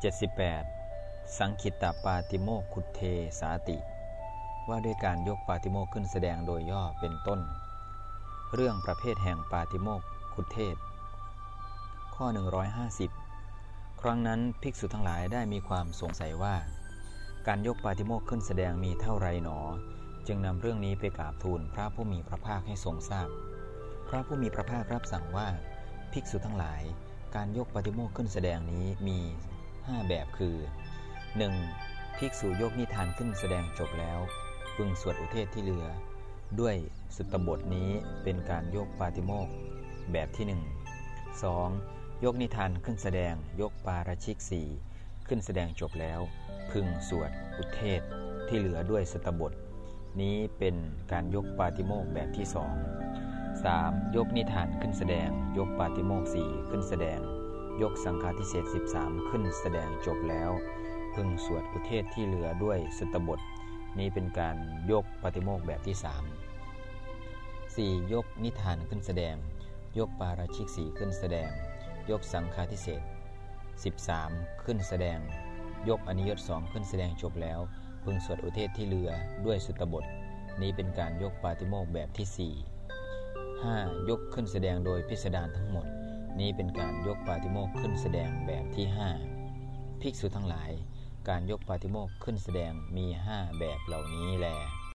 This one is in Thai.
78 สังคิตตปาติโมกขุเทสาติ ว่าด้วยการยกปาติโมกขึ้นแสดงโดยย่อเป็นต้น เรื่องประเภทแห่งปาติโมกขุเทศ ข้อ 150 ครั้งนั้นภิกษุทั้งหลายได้มีความสงสัยว่า การยกปาติโมกขึ้นแสดงมีเท่าไรหนอ จึงนำเรื่องนี้ไปกราบทูลพระผู้มีพระภาคให้ทรงทราบ พระผู้มีพระภาครับสั่งว่า ภิกษุทั้งหลายการยกปาติโมกขึ้นแสดงนี้มี 5 แบบคือ 1. ภิกษุยกนิทานขึ้นแสดงจบแล้วพึงสวดอุเทศที่เหลือ ด้วยสุตตบทนี้เป็นการยกปาติโมกแบบที่ 1 2. ยกนิทานขึ้นแสดงยกปาราชิกสีขึ้นแสดงจบแล้ว พึงสวดอุเทศที่เหลือด้วยสตบท นี้เป็นการยกปาติโมกแบบที่สอง 3. ยกนิทานขึ้นแสดง ยกปาติโมกสีขึ้นแสดง ยกสังฆาทิเศษ13 ขึ้นแสดงจบแล้ว พึงสวดอุเทศที่เหลือด้วยสุตบท นี้เป็นการยกปาติโมกแบบที่ 3 4. ยกนิทานขึ้นแสดง ยกปาราชิกสีขึ้นแสดง ยกสังฆาทิเศษ13 ขึ้นแสดง ยกอนิยตสองขึ้นแสดงจบแล้ว พึงสวดอุเทศที่เหลือด้วยสุตบท นี้เป็นการยกปาติโมกแบบที่ 4 5. ยกขึ้นแสดงโดยพิสดารทั้งหมด นี้เป็นการยกปาติโมกขึ้นแสดงแบบที่ 5 ภิกษุทั้งหลาย การยกปาติโมกขึ้นแสดงมี 5 แบบเหล่านี้แล